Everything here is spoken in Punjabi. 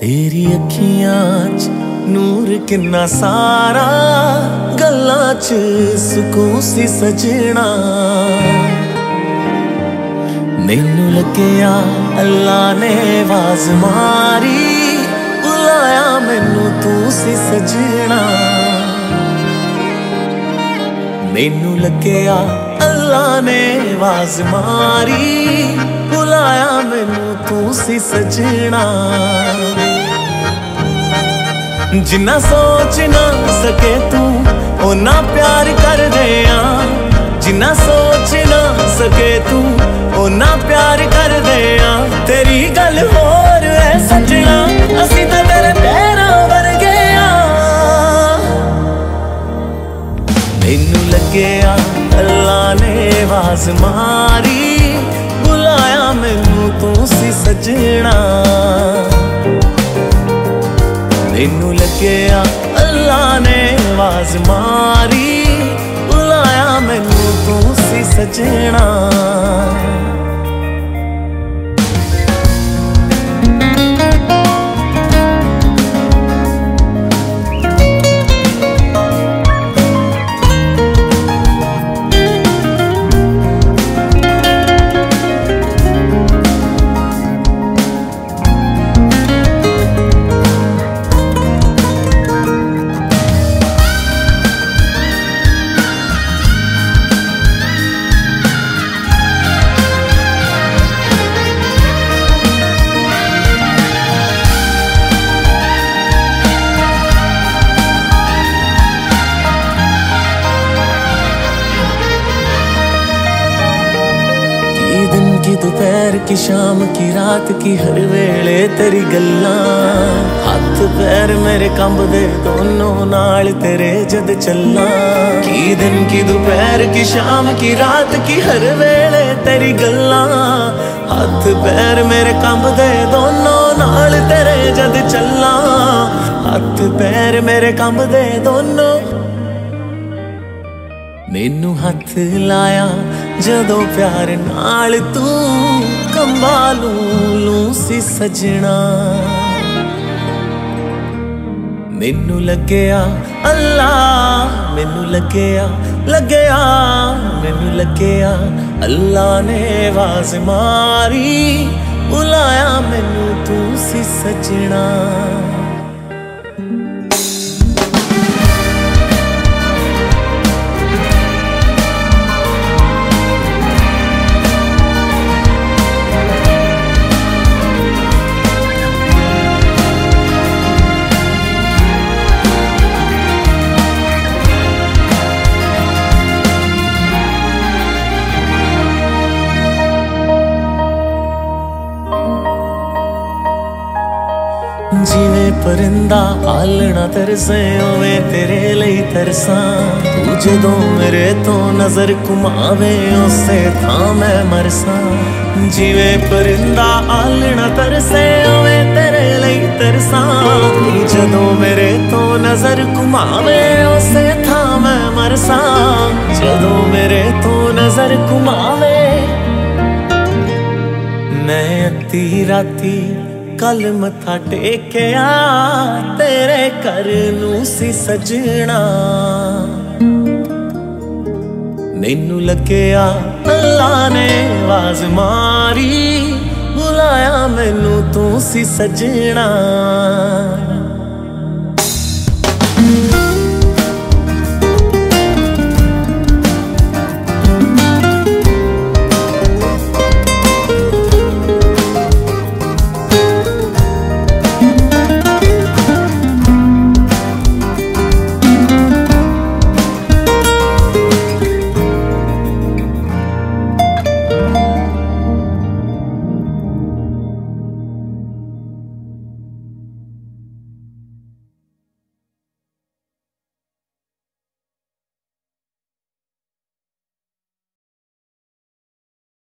ਤੇਰੀ ਅੱਖੀਆਂ 'ਚ ਨੂਰ ਕਿੰਨਾ ਸਾਰਾ, ਗੱਲਾਂ 'ਚ ਸਕੂਨ ਸੀ ਸਜਣਾ। ਮੈਨੂੰ ਲੱਗਿਆ ਅੱਲਾ ਨੇ ਆਵਾਜ਼ ਮਾਰੀ, ਬੁਲਾਇਆ ਮੈਨੂੰ ਤੂੰ ਸੀ ਸਜਣਾ। ਮੈਨੂੰ ਲੱਗਿਆ ਅੱਲਾ ਨੇ ਆਵਾਜ਼ ਮਾਰੀ ਤੂੰ ਸੀ ਸਜਣਾ। ਜਿੰਨਾ ਸੋਚ ਨਾ ਸਕੇ ਤੂੰ ਉਹਨਾਂ ਪਿਆਰ ਕਰਦੇ ਆ। ਜਿੰਨਾ ਸੋਚ ਨਾ ਸਕੇ ਤੂੰ ਉਹਨਾਂ ਪਿਆਰ ਕਰਦੇ ਆ। ਤੇਰੀ ਗੱਲ ਹੋਰ ਐ ਸਜਣਾ, ਅਸੀਂ ਤਾਂ ਤੇਰੇ ਪੈਰਾਂ ਵਰਗੇ ਆ। ਮੈਨੂੰ ਲੱਗਿਆ ਅੱਲਾ ਨੇ ਆਵਾਜ਼ ਮਾਰੀ। ਸਜਣਾ। ਮੈਨੂੰ ਲੱਗਿਆ ਅੱਲਾ ਨੇ ਆਵਾਜ਼ ਮਾਰੀ। ਬੁਲਾਇਆ ਮੈਨੂੰ ਤੂੰ ਸੀ ਸਜਣਾ। ਦੁਪਹਿਰ ਕੀ, ਸ਼ਾਮ ਕੀ, ਰਾਤ ਕੀ, ਹਰ ਵੇਲੇ ਤੇਰੀ ਗੱਲਾਂ। ਹੱਥ ਪੈਰ ਮੇਰੇ ਕੰਬਦੇ, ਦੋਨੋਂ ਨਾਲ ਤੇਰੇ ਜਦ ਚੱਲਾਂ। ਕੀ ਦਿਨ ਕੀ, ਦੁਪਹਿਰ ਕੀ, ਸ਼ਾਮ ਕੀ, ਰਾਤ ਕੀ, ਹਰ ਵੇਲੇ ਤੇਰੀ ਗੱਲਾਂ। ਹੱਥ ਪੈਰ ਮੇਰੇ ਕੰਬਦੇ, ਦੋਨੋਂ ਨਾਲ ਤੇਰੇ ਜਦ ਚੱਲਾਂ। ਹੱਥ ਪੈਰ ਮੇਰੇ ਕੰਬਦੇ, ਦੋਨੋਂ ਮੈਨੂੰ ਹੱਥ ਲਾਇਆ ਜਦੋਂ ਪਿਆਰ ਨਾਲ ਤੂੰ ਕੰਬਾਲੂ ਲੂ ਸੀ ਸਜਣਾ। ਮੈਨੂੰ ਲੱਗਿਆ ਅੱਲਾ ਮੈਨੂੰ ਲੱਗਿਆ ਲੱਗਿਆ, ਮੈਨੂੰ ਲੱਗਿਆ ਅੱਲਾ ਨੇ ਆਵਾਜ਼ ਮਾਰੀ, ਬੁਲਾਇਆ ਮੈਨੂੰ ਤੂੰ ਸੀ ਸਜਣਾ। ਜਿਵੇਂ ਪਰਿੰਦਾ ਆਲਣਾ ਤਰਸੇ ਓਵੇਂ ਤੇਰੇ ਲਈ ਤਰਸਾਂ। ਤੂੰ ਜਦੋਂ ਮੇਰੇ ਤੋਂ ਨਜ਼ਰ ਘੁਮਾਵੇ, ਉਸੇ ਥਾਂ ਮੈਂ ਮਰਸਾਂ। ਜਿਵੇਂ ਪਰਿੰਦਾ ਆਲਣਾ ਤਰਸੇ ਓਵੇਂ ਤੇਰੇ ਲਈ ਤਰਸਾਂ। ਤੂੰ ਜਦੋਂ ਮੇਰੇ ਤੋਂ ਨਜ਼ਰ ਘੁਮਾਵੇ, ਉਸੇ ਥਾਂ ਮੈਂ ਮਰਸਾਂ। ਜਦੋਂ ਮੇਰੇ ਤੋਂ ਨਜ਼ਰ ਘੁਮਾਵੇ, ਮੈਂ ਅੱਧੀ ਰਾਤੀ ਕੱਲ ਮੱਥਾ ਟੇਕਿਆ, ਤੇਰੇ ਘਰ ਨੂੰ ਸੀ ਸਜਣਾ। ਮੈਨੂੰ ਲੱਗਿਆ ਅੱਲਾ ਨੇ ਆਵਾਜ਼ ਮਾਰੀ, ਬੁਲਾਇਆ ਮੈਨੂੰ ਤੂੰ ਸੀ ਸਜਣਾ।